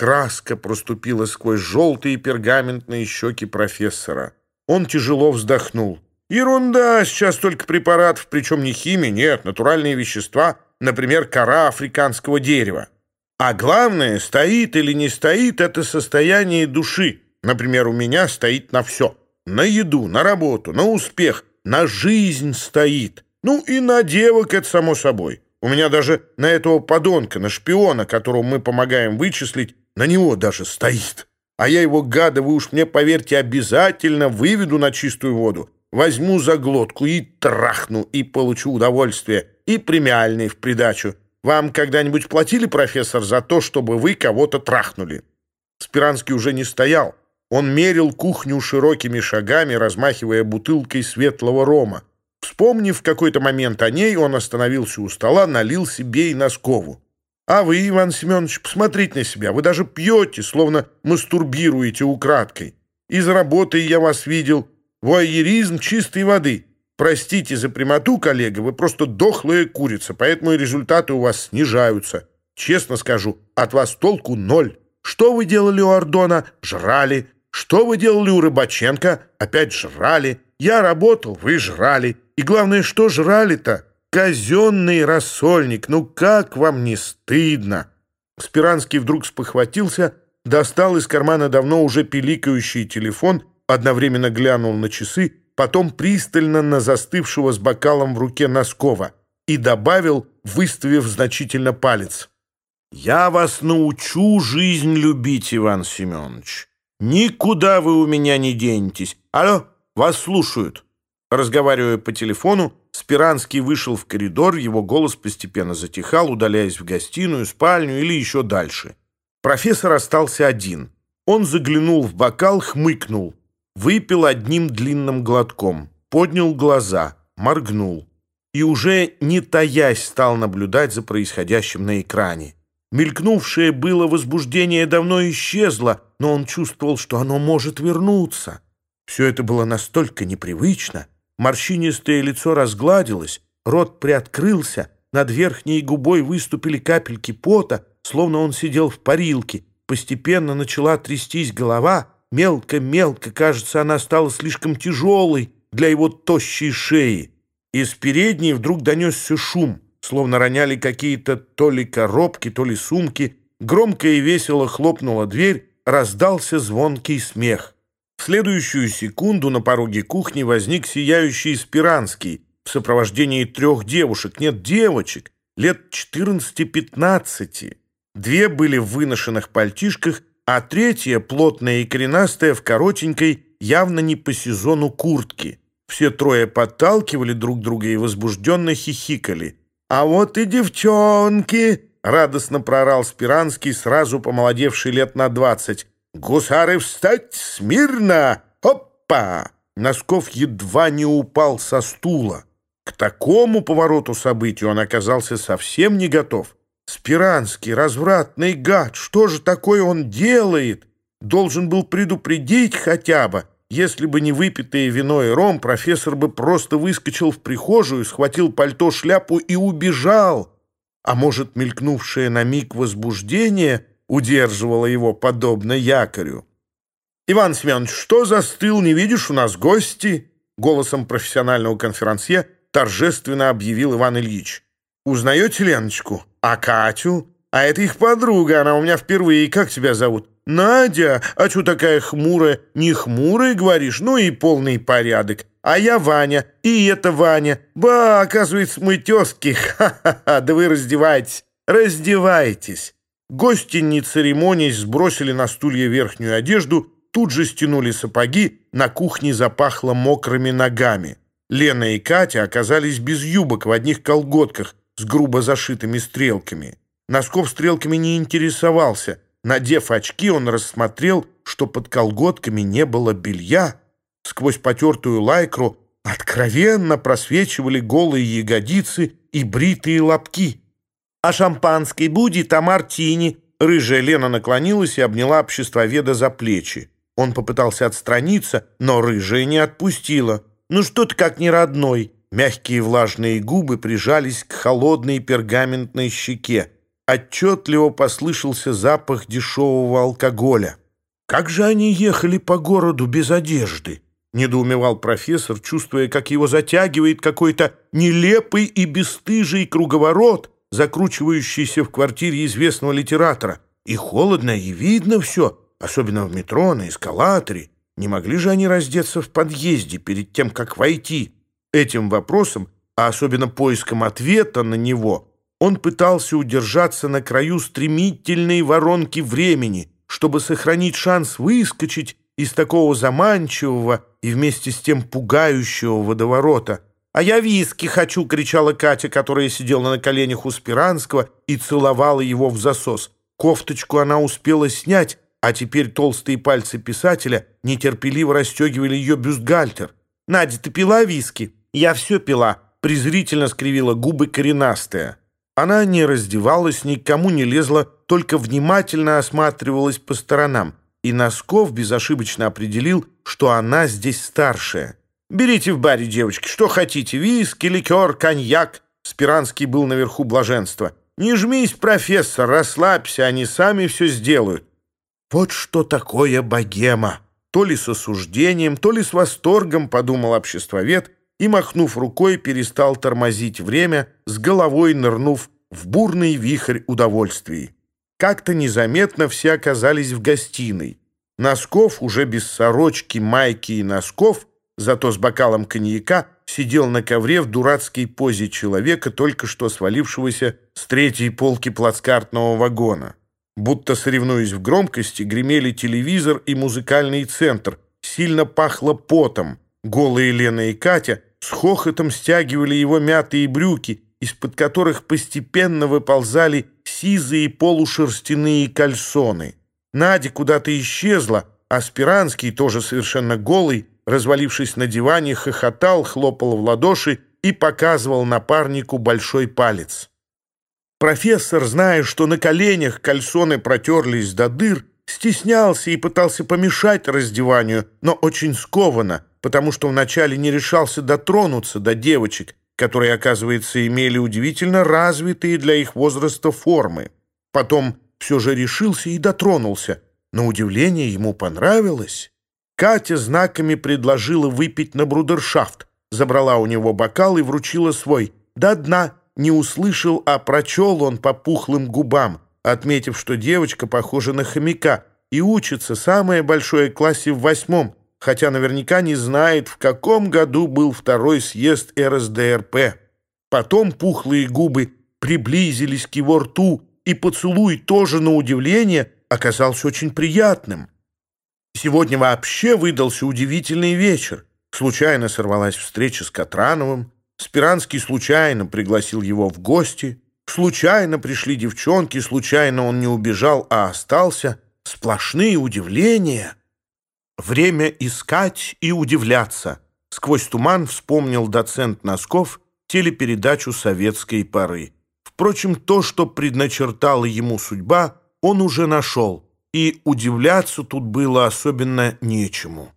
краска проступилась сквозь желтые пергаментные щеки профессора. Он тяжело вздохнул. «Ерунда! Сейчас только препаратов, причем не химия, нет, натуральные вещества, например, кора африканского дерева. А главное, стоит или не стоит, это состояние души. Например, у меня стоит на все. На еду, на работу, на успех, на жизнь стоит. Ну и на девок, это само собой. У меня даже на этого подонка, на шпиона, которого мы помогаем вычислить, на него даже стоит. А я его, гада, вы уж мне поверьте, обязательно выведу на чистую воду возьму за глотку и трахну, и получу удовольствие, и премиальный в придачу. Вам когда-нибудь платили, профессор, за то, чтобы вы кого-то трахнули?» Спиранский уже не стоял. Он мерил кухню широкими шагами, размахивая бутылкой светлого рома. Вспомнив в какой-то момент о ней, он остановился у стола, налил себе и Носкову. «А вы, Иван Семенович, посмотрите на себя. Вы даже пьете, словно мастурбируете украдкой. Из работы я вас видел. Вуайеризм чистой воды. Простите за прямоту, коллега, вы просто дохлая курица, поэтому и результаты у вас снижаются. Честно скажу, от вас толку ноль. Что вы делали у Ордона? Жрали. Что вы делали у Рыбаченко? Опять жрали. Я работал, вы жрали. И главное, что жрали-то? казенный рассольник, ну как вам не стыдно!» Спиранский вдруг спохватился, достал из кармана давно уже пиликающий телефон, одновременно глянул на часы, потом пристально на застывшего с бокалом в руке Носкова и добавил, выставив значительно палец. «Я вас научу жизнь любить, Иван Семенович. Никуда вы у меня не денетесь. Алло, вас слушают». Разговаривая по телефону, Спиранский вышел в коридор, его голос постепенно затихал, удаляясь в гостиную, спальню или еще дальше. Профессор остался один. Он заглянул в бокал, хмыкнул. Выпил одним длинным глотком, поднял глаза, моргнул и уже не таясь стал наблюдать за происходящим на экране. Мелькнувшее было возбуждение давно исчезло, но он чувствовал, что оно может вернуться. Все это было настолько непривычно. Морщинистое лицо разгладилось, рот приоткрылся, над верхней губой выступили капельки пота, словно он сидел в парилке. Постепенно начала трястись голова, мелко-мелко, кажется, она стала слишком тяжелой для его тощей шеи. Из передней вдруг донесся шум, словно роняли какие-то то ли коробки, то ли сумки. Громко и весело хлопнула дверь, раздался звонкий смех. В следующую секунду на пороге кухни возник сияющий Спиранский в сопровождении трех девушек, нет, девочек, лет 14-15. Две были в выношенных пальтишках, а третья, плотная и коренастая, в коротенькой, явно не по сезону куртки. Все трое подталкивали друг друга и возбужденно хихикали. «А вот и девчонки!» — радостно прорал Спиранский, сразу помолодевший лет на двадцать. «Гусары, встать смирно! Опа!» Носков едва не упал со стула. К такому повороту событий он оказался совсем не готов. Спиранский, развратный гад, что же такое он делает? Должен был предупредить хотя бы. Если бы не выпитое вино и ром, профессор бы просто выскочил в прихожую, схватил пальто, шляпу и убежал. А может, мелькнувшее на миг возбуждение удерживала его подобно якорю. «Иван Семенович, что застыл, не видишь, у нас гости?» Голосом профессионального конферансье торжественно объявил Иван Ильич. «Узнаете Леночку? А Катю? А это их подруга, она у меня впервые. Как тебя зовут?» «Надя, а чё такая хмурая? Не хмурая, говоришь? Ну и полный порядок. А я Ваня, и это Ваня. Ба, оказывается, мы тёзки. Ха-ха-ха, да вы раздевайтесь, раздевайтесь». Гости, не церемонясь, сбросили на стулья верхнюю одежду, тут же стянули сапоги, на кухне запахло мокрыми ногами. Лена и Катя оказались без юбок в одних колготках, с грубо зашитыми стрелками. Носков стрелками не интересовался. Надев очки, он рассмотрел, что под колготками не было белья. Сквозь потертую лайкру откровенно просвечивали голые ягодицы и бритые лобки. «А шампанской будет, а мартини?» Рыжая Лена наклонилась и обняла обществоведа за плечи. Он попытался отстраниться, но рыжая не отпустила. «Ну что ты как не родной?» Мягкие влажные губы прижались к холодной пергаментной щеке. отчетливо послышался запах дешевого алкоголя. «Как же они ехали по городу без одежды?» — недоумевал профессор, чувствуя, как его затягивает какой-то нелепый и бесстыжий круговорот, закручивающийся в квартире известного литератора. И холодно, и видно все, особенно в метро, на эскалаторе. Не могли же они раздеться в подъезде перед тем, как войти? Этим вопросом, а особенно поиском ответа на него, он пытался удержаться на краю стремительной воронки времени, чтобы сохранить шанс выскочить из такого заманчивого и вместе с тем пугающего водоворота – «А я виски хочу!» — кричала Катя, которая сидела на коленях у Спиранского и целовала его в засос. Кофточку она успела снять, а теперь толстые пальцы писателя нетерпеливо расстегивали ее бюстгальтер. «Надя, ты пила виски?» «Я все пила», — презрительно скривила губы коренастая. Она не раздевалась, никому не лезла, только внимательно осматривалась по сторонам и Носков безошибочно определил, что она здесь старшая. Берите в баре, девочки, что хотите. Виски, ликер, коньяк. Спиранский был наверху блаженства. Не жмись, профессор, расслабься, они сами все сделают. Вот что такое богема. То ли с осуждением, то ли с восторгом, подумал обществовед и, махнув рукой, перестал тормозить время, с головой нырнув в бурный вихрь удовольствий. Как-то незаметно все оказались в гостиной. Носков, уже без сорочки, майки и носков, Зато с бокалом коньяка сидел на ковре в дурацкой позе человека, только что свалившегося с третьей полки плацкартного вагона. Будто соревнуясь в громкости, гремели телевизор и музыкальный центр. Сильно пахло потом. Голые Лена и Катя с хохотом стягивали его мятые брюки, из-под которых постепенно выползали сизые полушерстяные кальсоны. Надя куда-то исчезла, а Спиранский, тоже совершенно голый, развалившись на диване, хохотал, хлопал в ладоши и показывал напарнику большой палец. Профессор, зная, что на коленях кальсоны протерлись до дыр, стеснялся и пытался помешать раздеванию, но очень скованно, потому что вначале не решался дотронуться до девочек, которые, оказывается, имели удивительно развитые для их возраста формы. Потом все же решился и дотронулся. На удивление ему понравилось. Катя знаками предложила выпить на брудершафт, забрала у него бокал и вручила свой. До дна не услышал, а прочел он по пухлым губам, отметив, что девочка похожа на хомяка и учится самое большое классе в восьмом, хотя наверняка не знает, в каком году был второй съезд РСДРП. Потом пухлые губы приблизились к его рту, и поцелуй тоже, на удивление, оказался очень приятным. Сегодня вообще выдался удивительный вечер. Случайно сорвалась встреча с Катрановым. Спиранский случайно пригласил его в гости. Случайно пришли девчонки, случайно он не убежал, а остался. Сплошные удивления — Время искать и удивляться. Сквозь туман вспомнил доцент Носков телепередачу советской поры. Впрочем, то, что предначертала ему судьба, он уже нашел, и удивляться тут было особенно нечему.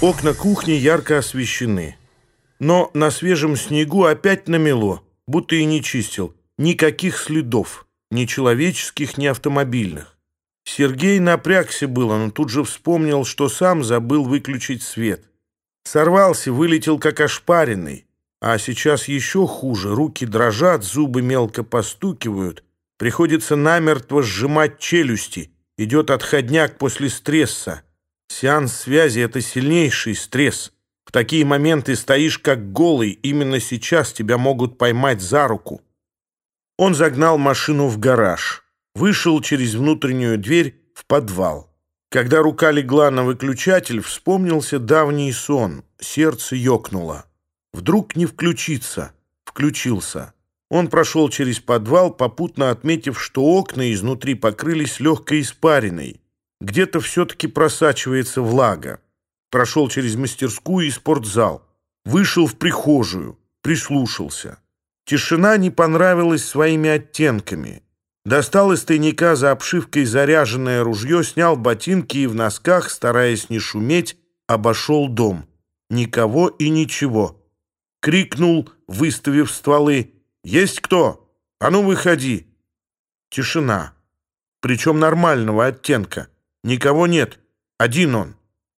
Окна кухни ярко освещены. Но на свежем снегу опять намело, будто и не чистил. Никаких следов, ни человеческих, ни автомобильных. Сергей напрягся было, но тут же вспомнил, что сам забыл выключить свет. Сорвался, вылетел как ошпаренный. А сейчас еще хуже, руки дрожат, зубы мелко постукивают – Приходится намертво сжимать челюсти. Идет отходняк после стресса. Сеанс связи — это сильнейший стресс. В такие моменты стоишь как голый. Именно сейчас тебя могут поймать за руку. Он загнал машину в гараж. Вышел через внутреннюю дверь в подвал. Когда рука легла на выключатель, вспомнился давний сон. Сердце ёкнуло. Вдруг не включится. Включился. Он прошел через подвал, попутно отметив, что окна изнутри покрылись легкой испариной. Где-то все-таки просачивается влага. Прошел через мастерскую и спортзал. Вышел в прихожую, прислушался. Тишина не понравилась своими оттенками. Достал из тайника за обшивкой заряженное ружье, снял ботинки и в носках, стараясь не шуметь, обошел дом. Никого и ничего. Крикнул, выставив стволы«Есть кто? А ну, выходи!» Тишина. Причем нормального оттенка. Никого нет. Один он.